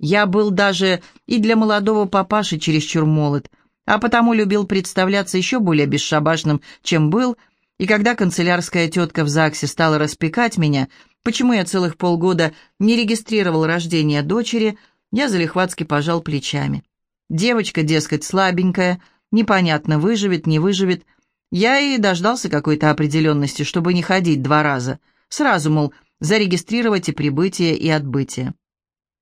Я был даже и для молодого папаши чересчур молод, а потому любил представляться еще более бесшабашным, чем был, и когда канцелярская тетка в ЗАГСе стала распекать меня, почему я целых полгода не регистрировал рождение дочери, я залихватски пожал плечами. Девочка, дескать, слабенькая, непонятно, выживет, не выживет. Я и дождался какой-то определенности, чтобы не ходить два раза. Сразу, мол, зарегистрировать и прибытие, и отбытие.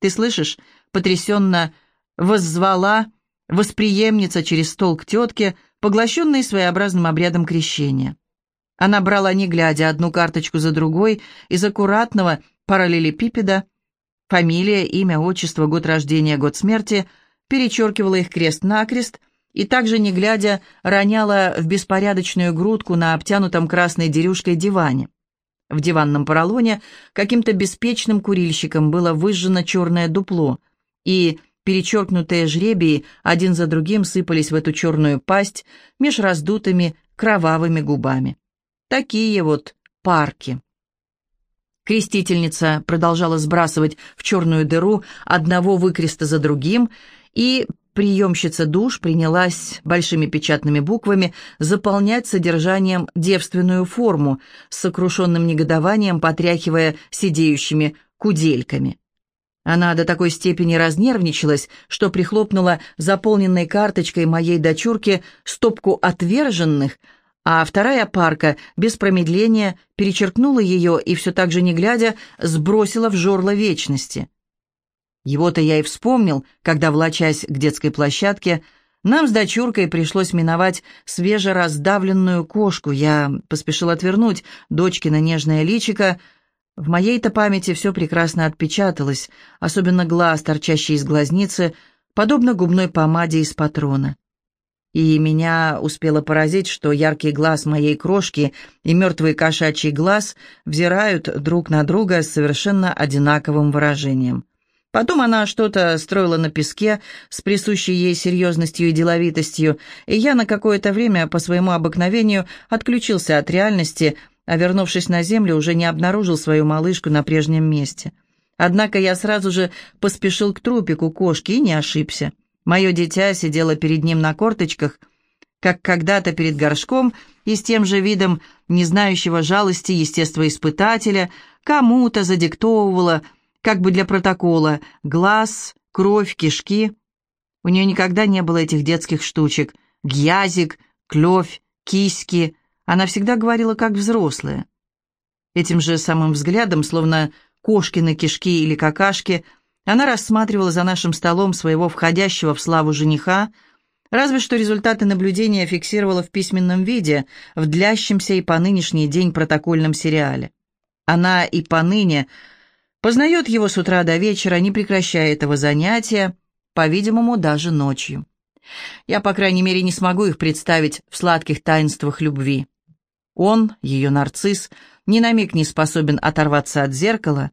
«Ты слышишь?» — потрясенно воззвала восприемница через стол к тетке, поглощенной своеобразным обрядом крещения. Она брала, не глядя, одну карточку за другой из аккуратного параллелепипеда, фамилия, имя, отчество, год рождения, год смерти, перечеркивала их крест-накрест и также, не глядя, роняла в беспорядочную грудку на обтянутом красной дерюшкой диване. В диванном поролоне каким-то беспечным курильщиком было выжжено черное дупло, и перечеркнутые жребии один за другим сыпались в эту черную пасть меж раздутыми кровавыми губами. Такие вот парки. Крестительница продолжала сбрасывать в черную дыру одного выкреста за другим, и приемщица душ принялась большими печатными буквами заполнять содержанием девственную форму, с сокрушенным негодованием потряхивая сидеющими кудельками. Она до такой степени разнервничалась, что прихлопнула заполненной карточкой моей дочурки стопку отверженных, а вторая парка без промедления перечеркнула ее и все так же не глядя сбросила в жорло вечности. Его-то я и вспомнил, когда, влачась к детской площадке, нам с дочуркой пришлось миновать свежераздавленную кошку. Я поспешил отвернуть дочкино нежное личико. В моей-то памяти все прекрасно отпечаталось, особенно глаз, торчащий из глазницы, подобно губной помаде из патрона. И меня успело поразить, что яркий глаз моей крошки и мертвый кошачий глаз взирают друг на друга с совершенно одинаковым выражением. Потом она что-то строила на песке с присущей ей серьезностью и деловитостью, и я на какое-то время по своему обыкновению отключился от реальности, а вернувшись на землю, уже не обнаружил свою малышку на прежнем месте. Однако я сразу же поспешил к трупику кошки и не ошибся. Мое дитя сидело перед ним на корточках, как когда-то перед горшком, и с тем же видом не знающего жалости естествоиспытателя кому-то задиктовывала – как бы для протокола, глаз, кровь, кишки. У нее никогда не было этих детских штучек. Гьязик, клёвь, киськи. Она всегда говорила как взрослая. Этим же самым взглядом, словно кошкины кишки или какашки, она рассматривала за нашим столом своего входящего в славу жениха, разве что результаты наблюдения фиксировала в письменном виде, в длящемся и по нынешний день протокольном сериале. Она и поныне Познает его с утра до вечера, не прекращая этого занятия, по-видимому, даже ночью. Я, по крайней мере, не смогу их представить в сладких таинствах любви. Он, ее нарцисс, ни на миг не способен оторваться от зеркала.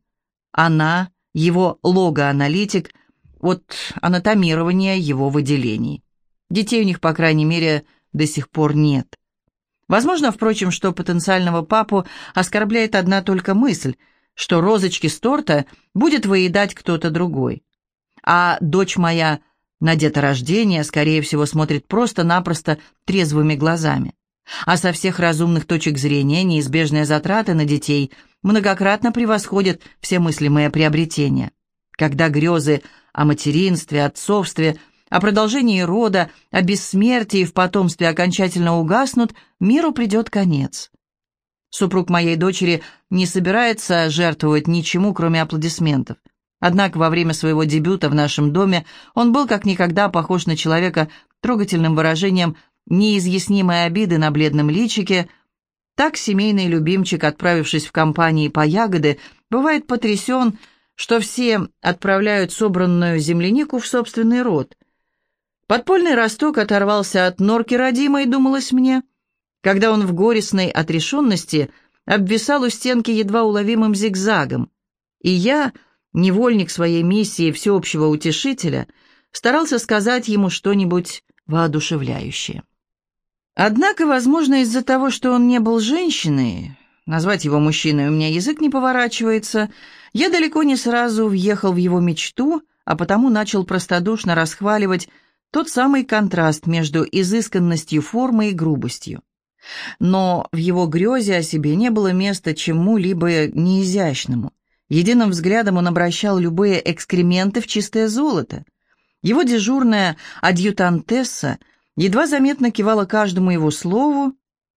Она, его логоаналитик, от анатомирования его выделений. Детей у них, по крайней мере, до сих пор нет. Возможно, впрочем, что потенциального папу оскорбляет одна только мысль – что розочки с торта будет выедать кто-то другой. А дочь моя на деторождение, скорее всего, смотрит просто-напросто трезвыми глазами. А со всех разумных точек зрения неизбежные затраты на детей многократно превосходят все мыслимые приобретения. Когда грезы о материнстве, отцовстве, о продолжении рода, о бессмертии в потомстве окончательно угаснут, миру придет конец. Супруг моей дочери не собирается жертвовать ничему, кроме аплодисментов. Однако во время своего дебюта в нашем доме он был как никогда похож на человека трогательным выражением неизъяснимой обиды на бледном личике. Так семейный любимчик, отправившись в компании по ягоды, бывает потрясен, что все отправляют собранную землянику в собственный рот. Подпольный росток оторвался от норки родимой, думалось мне — когда он в горестной отрешенности обвисал у стенки едва уловимым зигзагом, и я, невольник своей миссии всеобщего утешителя, старался сказать ему что-нибудь воодушевляющее. Однако, возможно, из-за того, что он не был женщиной, назвать его мужчиной у меня язык не поворачивается, я далеко не сразу въехал в его мечту а потому начал простодушно расхваливать тот самый контраст между изысканностью формы и грубостью. Но в его грезе о себе не было места чему-либо неизящному. Единым взглядом он обращал любые экскременты в чистое золото. Его дежурная адъютантесса едва заметно кивала каждому его слову,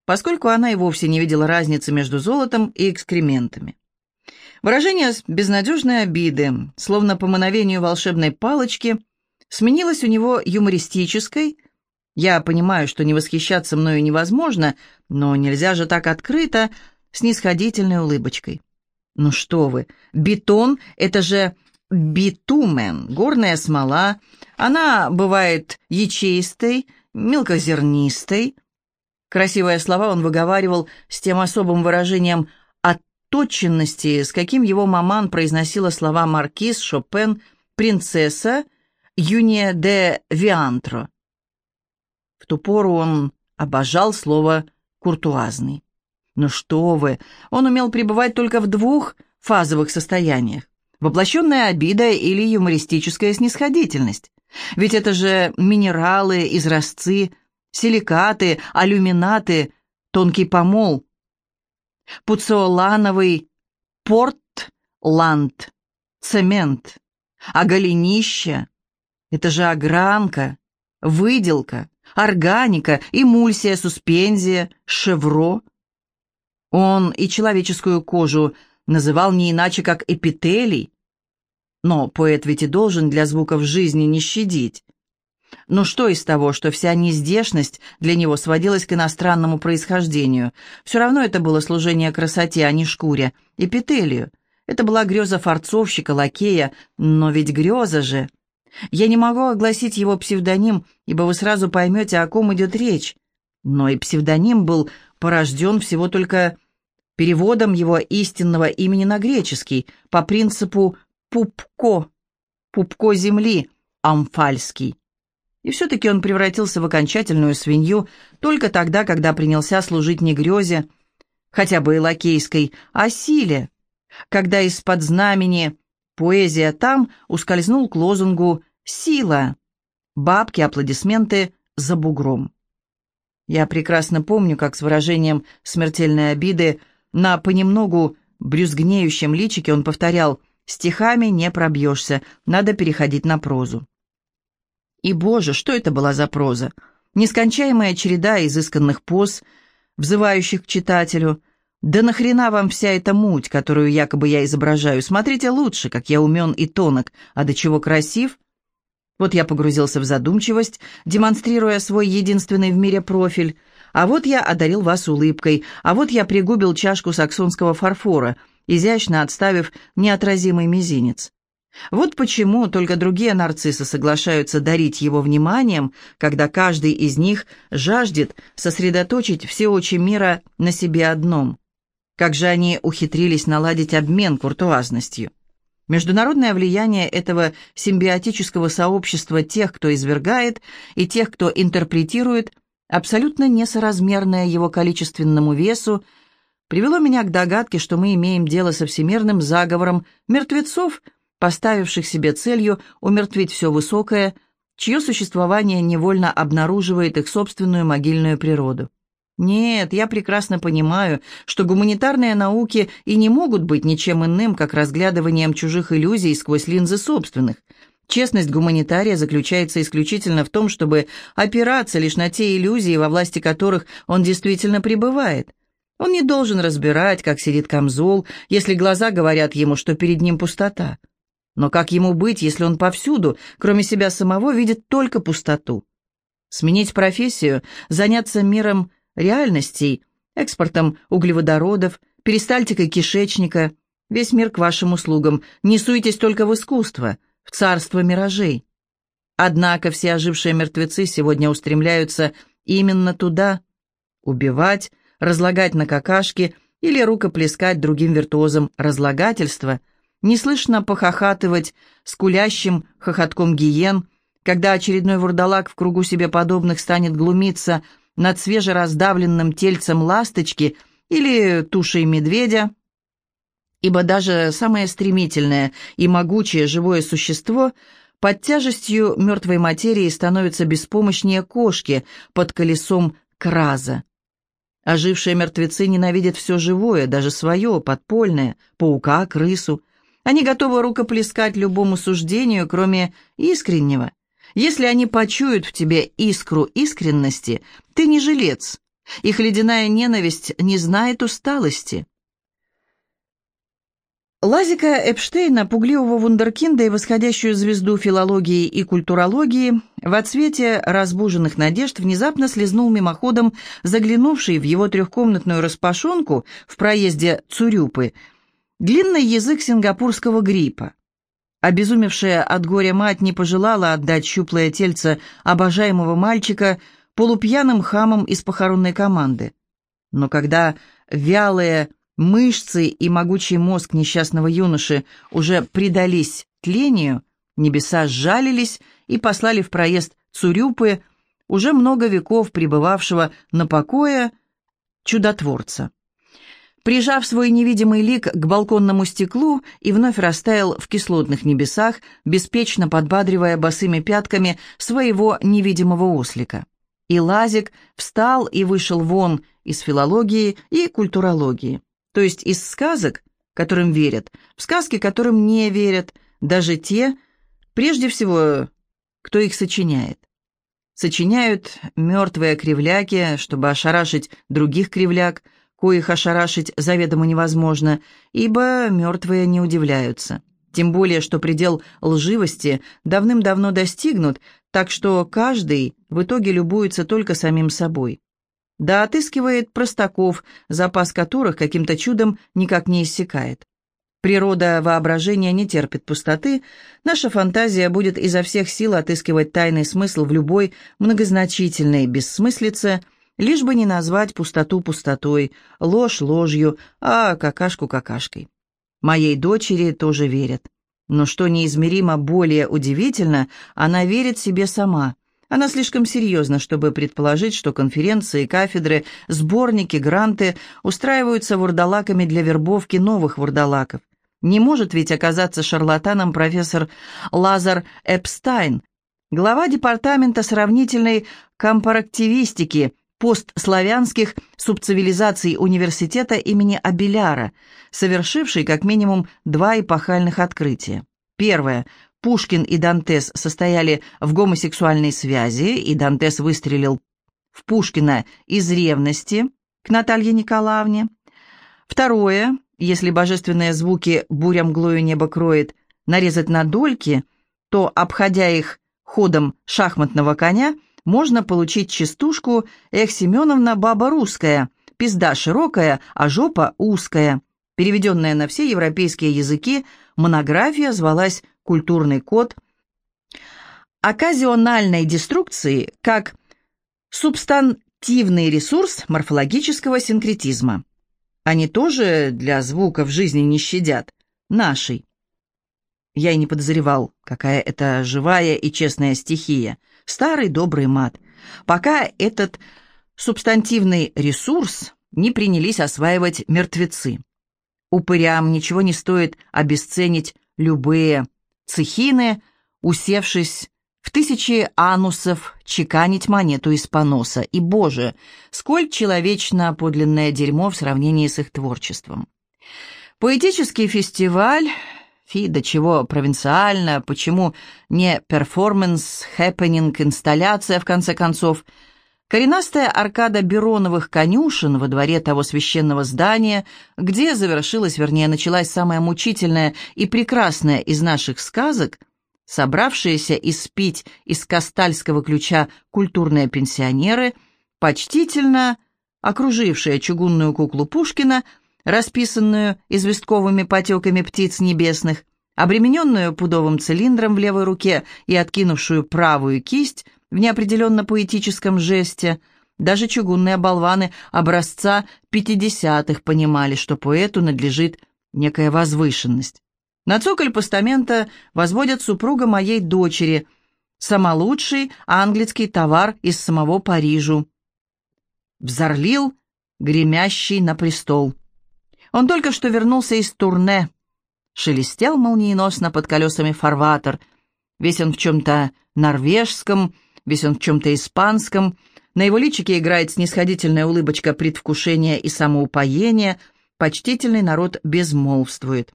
поскольку она и вовсе не видела разницы между золотом и экскрементами. Выражение безнадежной обиды, словно по мановению волшебной палочки, сменилось у него юмористической. Я понимаю, что не восхищаться мною невозможно, но нельзя же так открыто, снисходительной улыбочкой. Ну что вы, бетон — это же битумен, горная смола. Она бывает ячеистой, мелкозернистой. Красивые слова он выговаривал с тем особым выражением отточенности, с каким его маман произносила слова маркиз, Шопен, принцесса, Юния де Виантро. Ту пору он обожал слово «куртуазный». Ну что вы, он умел пребывать только в двух фазовых состояниях. Воплощенная обида или юмористическая снисходительность. Ведь это же минералы, изразцы, силикаты, алюминаты, тонкий помол, пуцеолановый портланд, цемент, а голенище — это же огранка, выделка, органика, эмульсия, суспензия, шевро — он и человеческую кожу называл не иначе, как эпителий. Но поэт ведь и должен для звуков жизни не щадить. Но что из того, что вся нездешность для него сводилась к иностранному происхождению? Все равно это было служение красоте, а не шкуре, эпителию. Это была греза форцовщика, лакея, но ведь греза же. Я не могу огласить его псевдоним, ибо вы сразу поймете, о ком идет речь. Но и псевдоним был порожден всего только переводом его истинного имени на греческий по принципу «пупко», «пупко земли», «амфальский». И все-таки он превратился в окончательную свинью только тогда, когда принялся служить не грезе, хотя бы и лакейской, а силе, когда из-под знамени «Поэзия там» ускользнул к лозунгу «Сила», бабки, аплодисменты за бугром. Я прекрасно помню, как с выражением смертельной обиды на понемногу брюзгнеющем личике он повторял «Стихами не пробьешься, надо переходить на прозу». И, боже, что это была за проза? Нескончаемая череда изысканных поз, взывающих к читателю. Да нахрена вам вся эта муть, которую якобы я изображаю? Смотрите лучше, как я умен и тонок, а до чего красив. Вот я погрузился в задумчивость, демонстрируя свой единственный в мире профиль. А вот я одарил вас улыбкой, а вот я пригубил чашку саксонского фарфора, изящно отставив неотразимый мизинец. Вот почему только другие нарциссы соглашаются дарить его вниманием, когда каждый из них жаждет сосредоточить все очи мира на себе одном. Как же они ухитрились наладить обмен куртуазностью? Международное влияние этого симбиотического сообщества тех, кто извергает, и тех, кто интерпретирует, абсолютно несоразмерное его количественному весу, привело меня к догадке, что мы имеем дело со всемирным заговором мертвецов, поставивших себе целью умертвить все высокое, чье существование невольно обнаруживает их собственную могильную природу. Нет, я прекрасно понимаю, что гуманитарные науки и не могут быть ничем иным, как разглядыванием чужих иллюзий сквозь линзы собственных. Честность гуманитария заключается исключительно в том, чтобы опираться лишь на те иллюзии, во власти которых он действительно пребывает. Он не должен разбирать, как сидит камзол, если глаза говорят ему, что перед ним пустота. Но как ему быть, если он повсюду, кроме себя самого, видит только пустоту? Сменить профессию, заняться миром реальностей, экспортом углеводородов, перистальтикой кишечника. Весь мир к вашим услугам. Не суетесь только в искусство, в царство миражей. Однако все ожившие мертвецы сегодня устремляются именно туда. Убивать, разлагать на какашки или рукоплескать другим виртуозам разлагательства, неслышно похохатывать скулящим хохотком гиен, когда очередной вурдалак в кругу себе подобных станет глумиться – над свежераздавленным тельцем ласточки или тушей медведя, ибо даже самое стремительное и могучее живое существо под тяжестью мертвой материи становится беспомощнее кошки под колесом краза. Ожившие мертвецы ненавидят все живое, даже свое, подпольное, паука, крысу. Они готовы рукоплескать любому суждению, кроме искреннего. Если они почуют в тебе искру искренности, ты не жилец. Их ледяная ненависть не знает усталости. Лазика Эпштейна, пугливого вундеркинда и восходящую звезду филологии и культурологии, в отсвете разбуженных надежд внезапно слезнул мимоходом заглянувший в его трехкомнатную распашонку в проезде Цурюпы длинный язык сингапурского гриппа. Обезумевшая от горя мать не пожелала отдать щуплое тельце обожаемого мальчика полупьяным хамам из похоронной команды. Но когда вялые Мышцы и могучий мозг несчастного юноши уже предались тлению, небеса сжалились и послали в проезд Цурюпы, уже много веков пребывавшего на покое, чудотворца. Прижав свой невидимый лик к балконному стеклу и вновь растаял в кислотных небесах, беспечно подбадривая босыми пятками своего невидимого ослика. И Лазик встал и вышел вон из филологии и культурологии то есть из сказок, которым верят, в сказки, которым не верят, даже те, прежде всего, кто их сочиняет. Сочиняют мертвые кривляки, чтобы ошарашить других кривляк, коих ошарашить заведомо невозможно, ибо мертвые не удивляются. Тем более, что предел лживости давным-давно достигнут, так что каждый в итоге любуется только самим собой да отыскивает простаков, запас которых каким-то чудом никак не иссякает. Природа воображения не терпит пустоты, наша фантазия будет изо всех сил отыскивать тайный смысл в любой многозначительной бессмыслице, лишь бы не назвать пустоту пустотой, ложь ложью, а какашку какашкой. Моей дочери тоже верят. Но что неизмеримо более удивительно, она верит себе сама – она слишком серьезна, чтобы предположить, что конференции, кафедры, сборники, гранты устраиваются вурдалаками для вербовки новых вурдалаков. Не может ведь оказаться шарлатаном профессор Лазар Эпстайн, глава департамента сравнительной компарактивистики постславянских субцивилизаций университета имени Абеляра, совершивший как минимум два эпохальных открытия. Первое. Пушкин и Дантес состояли в гомосексуальной связи, и Дантес выстрелил в Пушкина из ревности к Наталье Николаевне. Второе, если божественные звуки буря мглою небо кроет, нарезать на дольки, то, обходя их ходом шахматного коня, можно получить частушку «Эх, Семеновна, баба русская», «Пизда широкая, а жопа узкая». Переведенная на все европейские языки, монография звалась культурный код, оказиональной деструкции как субстантивный ресурс морфологического синкретизма. Они тоже для звуков жизни не щадят. Нашей. Я и не подозревал, какая это живая и честная стихия. Старый добрый мат. Пока этот субстантивный ресурс не принялись осваивать мертвецы. Упырям ничего не стоит обесценить любые цехины, усевшись в тысячи анусов, чеканить монету из поноса. И, боже, сколь человечно подлинное дерьмо в сравнении с их творчеством. Поэтический фестиваль... Фи, до чего провинциально, почему не перформанс, хэппенинг, инсталляция, в конце концов – Коренастая аркада Бероновых конюшен во дворе того священного здания, где завершилась, вернее, началась самая мучительная и прекрасная из наших сказок, собравшиеся испить из кастальского ключа культурные пенсионеры, почтительно окружившие чугунную куклу Пушкина, расписанную известковыми потеками птиц небесных, обремененную пудовым цилиндром в левой руке и откинувшую правую кисть – в неопределенно поэтическом жесте. Даже чугунные болваны образца пятидесятых понимали, что поэту надлежит некая возвышенность. На цоколь постамента возводят супруга моей дочери, самолучший английский товар из самого Парижу. Взорлил, гремящий на престол. Он только что вернулся из турне. Шелестел молниеносно под колесами фарватер. Весь он в чем-то норвежском, весь он в чем-то испанском. На его личике играет снисходительная улыбочка предвкушения и самоупоения. Почтительный народ безмолвствует.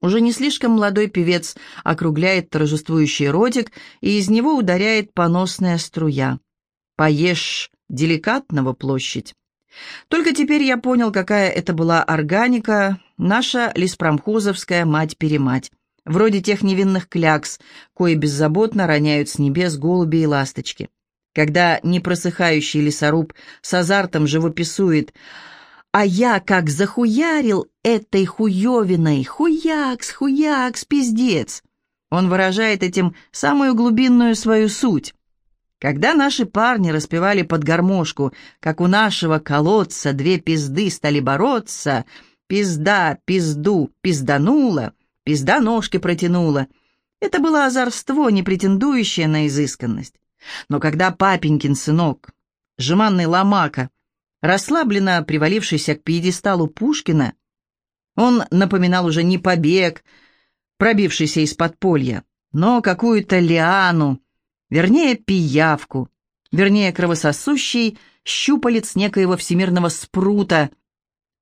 Уже не слишком молодой певец округляет торжествующий ротик, и из него ударяет поносная струя. «Поешь деликатного площадь». Только теперь я понял, какая это была органика, наша леспромхозовская мать-перемать. Вроде тех невинных клякс, кои беззаботно роняют с небес голуби и ласточки. Когда непросыхающий лесоруб с азартом живописует «А я как захуярил этой хуевиной! Хуякс, хуякс, пиздец!» Он выражает этим самую глубинную свою суть. Когда наши парни распевали под гармошку, как у нашего колодца две пизды стали бороться, пизда пизду пизданула, пизда ножки протянула, это было озорство, не претендующее на изысканность. Но когда папенькин сынок, жеманный ломака, расслабленно привалившийся к пьедесталу Пушкина, он напоминал уже не побег, пробившийся из подполья, но какую-то лиану, вернее, пиявку, вернее, кровососущий щупалец некоего всемирного спрута,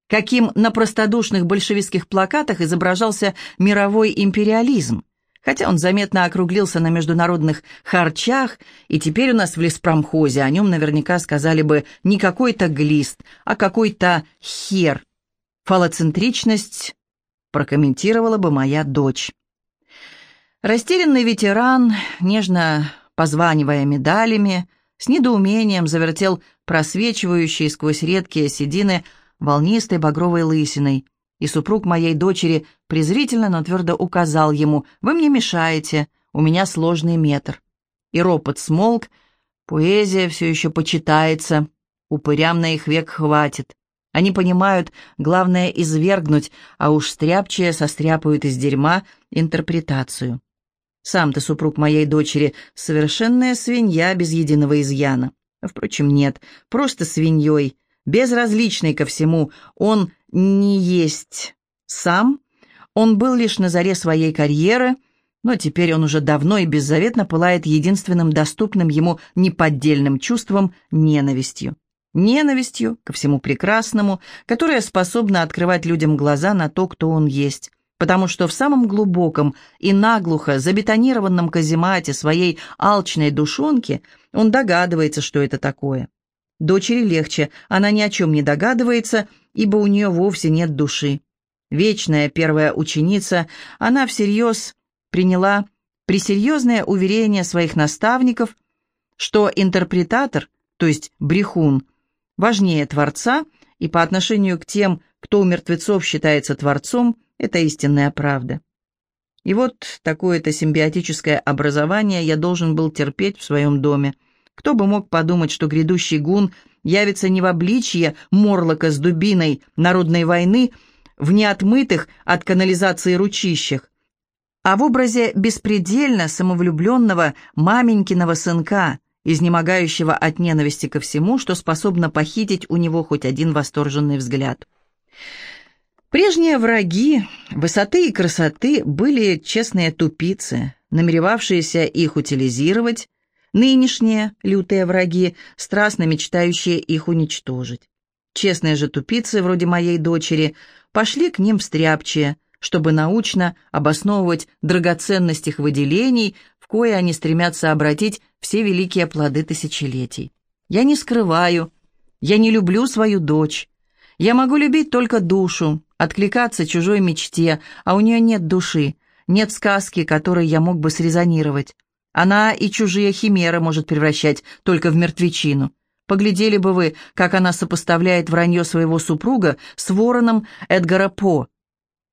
каким на простодушных большевистских плакатах изображался мировой империализм, хотя он заметно округлился на международных харчах, и теперь у нас в леспромхозе о нем наверняка сказали бы не какой-то глист, а какой-то хер. Фалоцентричность прокомментировала бы моя дочь. Растерянный ветеран, нежно позванивая медалями, с недоумением завертел просвечивающие сквозь редкие седины волнистой багровой лысиной, и супруг моей дочери презрительно, но твердо указал ему «Вы мне мешаете, у меня сложный метр». И ропот смолк, поэзия все еще почитается, упырям на их век хватит. Они понимают, главное извергнуть, а уж стряпчие состряпают из дерьма интерпретацию. Сам ты, супруг моей дочери, совершенная свинья без единого изъяна. Впрочем, нет, просто свиньей, безразличный ко всему. Он не есть сам, он был лишь на заре своей карьеры, но теперь он уже давно и беззаветно пылает единственным доступным ему неподдельным чувством — ненавистью. Ненавистью ко всему прекрасному, которая способна открывать людям глаза на то, кто он есть, потому что в самом глубоком и наглухо забетонированном каземате своей алчной душонки он догадывается, что это такое. Дочери легче, она ни о чем не догадывается, ибо у нее вовсе нет души. Вечная первая ученица, она всерьез приняла пресерьезное уверение своих наставников, что интерпретатор, то есть брехун, важнее Творца, и по отношению к тем, кто у мертвецов считается Творцом, это истинная правда. И вот такое-то симбиотическое образование я должен был терпеть в своем доме. Кто бы мог подумать, что грядущий гун явится не в обличье морлока с дубиной народной войны в неотмытых от канализации ручищах, а в образе беспредельно самовлюбленного маменькиного сынка, изнемогающего от ненависти ко всему, что способно похитить у него хоть один восторженный взгляд. Прежние враги высоты и красоты были честные тупицы, намеревавшиеся их утилизировать, нынешние лютые враги, страстно мечтающие их уничтожить. Честные же тупицы, вроде моей дочери, пошли к ним встряпчие, чтобы научно обосновывать драгоценность их выделений, в кое они стремятся обратить все великие плоды тысячелетий. Я не скрываю, я не люблю свою дочь. Я могу любить только душу, откликаться чужой мечте, а у нее нет души, нет сказки, которой я мог бы срезонировать. Она и чужие химеры может превращать только в мертвечину. Поглядели бы вы, как она сопоставляет вранье своего супруга с вороном Эдгара По.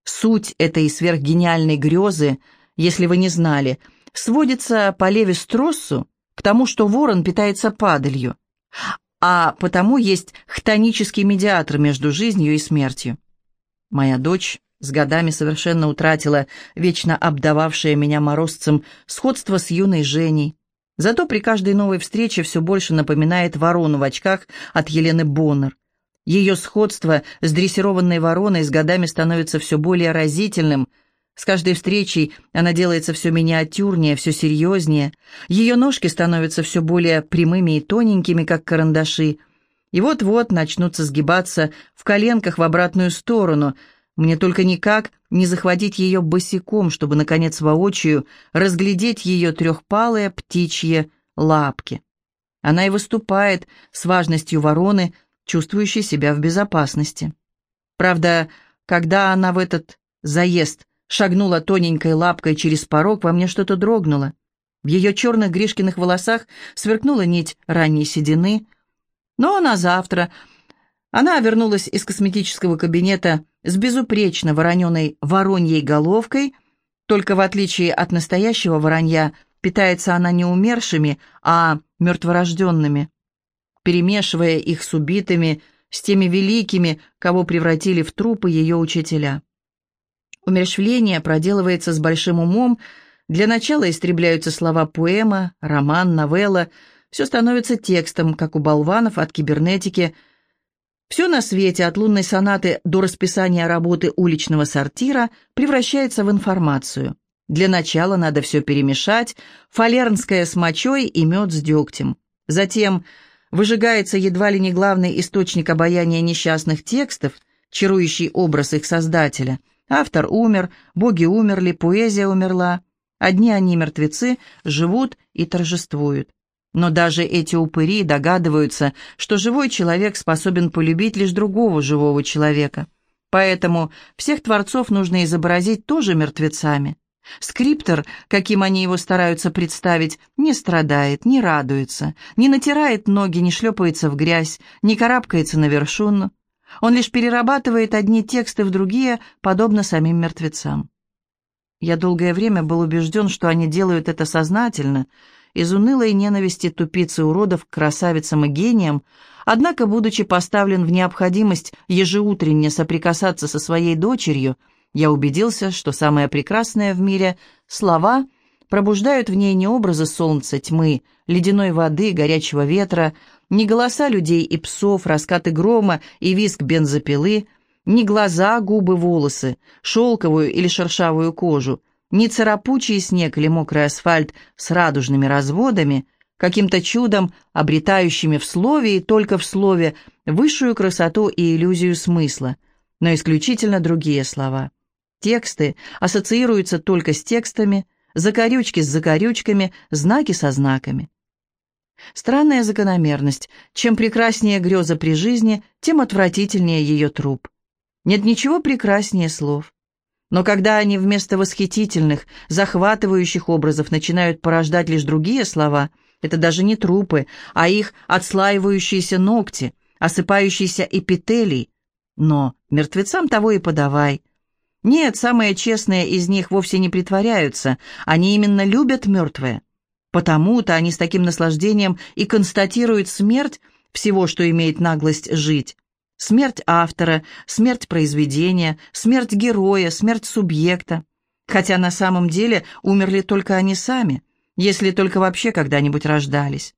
Суть этой сверхгениальной грезы, если вы не знали, сводится по Леви Строссу к тому, что ворон питается падалью, а потому есть хтонический медиатор между жизнью и смертью. Моя дочь с годами совершенно утратила вечно обдававшее меня морозцем сходство с юной Женей. Зато при каждой новой встрече все больше напоминает ворону в очках от Елены Боннер. Ее сходство с дрессированной вороной с годами становится все более разительным. С каждой встречей она делается все миниатюрнее, все серьезнее. Ее ножки становятся все более прямыми и тоненькими, как карандаши. И вот-вот начнутся сгибаться в коленках в обратную сторону. Мне только никак не захватить ее босиком, чтобы, наконец, воочию разглядеть ее трехпалые птичьи лапки. Она и выступает с важностью вороны, чувствующей себя в безопасности. Правда, когда она в этот заезд шагнула тоненькой лапкой через порог, во мне что-то дрогнуло. В ее черных Гришкиных волосах сверкнула нить ранней седины. Но на завтра она вернулась из косметического кабинета с безупречно вороненой вороньей головкой, только в отличие от настоящего воронья, питается она не умершими, а мертворожденными перемешивая их с убитыми, с теми великими, кого превратили в трупы ее учителя. Умерщвление проделывается с большим умом, для начала истребляются слова поэма, роман, новелла, все становится текстом, как у болванов от кибернетики. Все на свете, от лунной сонаты до расписания работы уличного сортира, превращается в информацию. Для начала надо все перемешать, фалернское с мочой и мед с дегтем. Затем выжигается едва ли не главный источник обаяния несчастных текстов, чарующий образ их создателя. Автор умер, боги умерли, поэзия умерла. Одни они, мертвецы, живут и торжествуют. Но даже эти упыри догадываются, что живой человек способен полюбить лишь другого живого человека. Поэтому всех творцов нужно изобразить тоже мертвецами. Скриптор, каким они его стараются представить, не страдает, не радуется, не натирает ноги, не шлепается в грязь, не карабкается на вершину. Он лишь перерабатывает одни тексты в другие, подобно самим мертвецам. Я долгое время был убежден, что они делают это сознательно, из унылой ненависти тупицы уродов к красавицам и гениям, однако, будучи поставлен в необходимость ежеутренне соприкасаться со своей дочерью, я убедился, что самое прекрасное в мире — слова — пробуждают в ней не образы солнца, тьмы, ледяной воды, горячего ветра, не голоса людей и псов, раскаты грома и визг бензопилы, не глаза, губы, волосы, шелковую или шершавую кожу, не царапучий снег или мокрый асфальт с радужными разводами, каким-то чудом обретающими в слове и только в слове высшую красоту и иллюзию смысла, но исключительно другие слова — Тексты ассоциируются только с текстами, закорючки с закорючками, знаки со знаками. Странная закономерность. Чем прекраснее греза при жизни, тем отвратительнее ее труп. Нет ничего прекраснее слов. Но когда они вместо восхитительных, захватывающих образов начинают порождать лишь другие слова, это даже не трупы, а их отслаивающиеся ногти, осыпающиеся эпителий. Но мертвецам того и подавай – нет, самые честные из них вовсе не притворяются, они именно любят мертвые. Потому-то они с таким наслаждением и констатируют смерть всего, что имеет наглость жить. Смерть автора, смерть произведения, смерть героя, смерть субъекта. Хотя на самом деле умерли только они сами, если только вообще когда-нибудь рождались.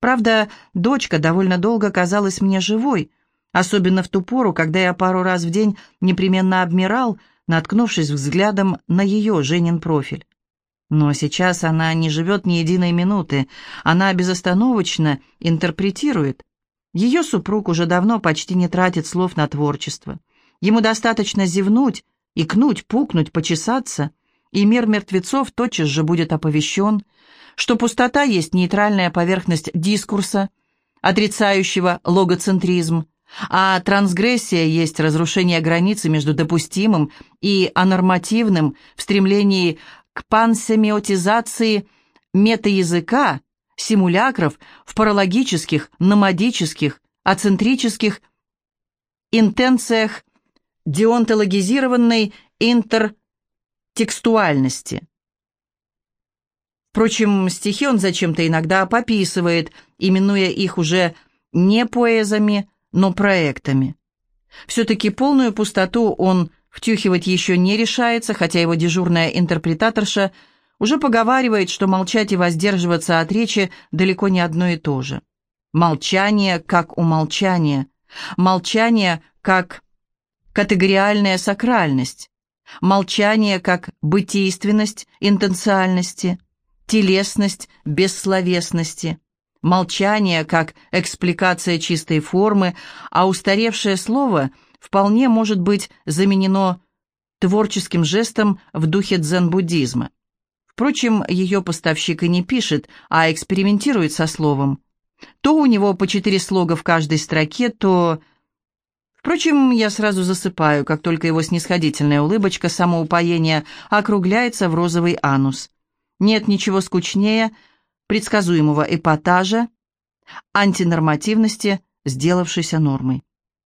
Правда, дочка довольно долго казалась мне живой, особенно в ту пору, когда я пару раз в день непременно обмирал, наткнувшись взглядом на ее, Женин профиль. Но сейчас она не живет ни единой минуты, она безостановочно интерпретирует. Ее супруг уже давно почти не тратит слов на творчество. Ему достаточно зевнуть, икнуть, пукнуть, почесаться, и мир мертвецов тотчас же будет оповещен, что пустота есть нейтральная поверхность дискурса, отрицающего логоцентризм, а трансгрессия есть разрушение границы между допустимым и анормативным в стремлении к пансемиотизации метаязыка, симулякров в паралогических, номадических, ацентрических интенциях деонтологизированной интертекстуальности. Впрочем, стихи он зачем-то иногда пописывает, именуя их уже не поэзами, но проектами. Все-таки полную пустоту он втюхивать еще не решается, хотя его дежурная интерпретаторша уже поговаривает, что молчать и воздерживаться от речи далеко не одно и то же. Молчание как умолчание. Молчание как категориальная сакральность. Молчание как бытийственность интенциальности, телесность бессловесности. Молчание как экспликация чистой формы, а устаревшее слово вполне может быть заменено творческим жестом в духе дзен-буддизма. Впрочем, ее поставщик и не пишет, а экспериментирует со словом. То у него по четыре слога в каждой строке, то... Впрочем, я сразу засыпаю, как только его снисходительная улыбочка самоупоения округляется в розовый анус. Нет ничего скучнее предсказуемого эпатажа, антинормативности, сделавшейся нормой.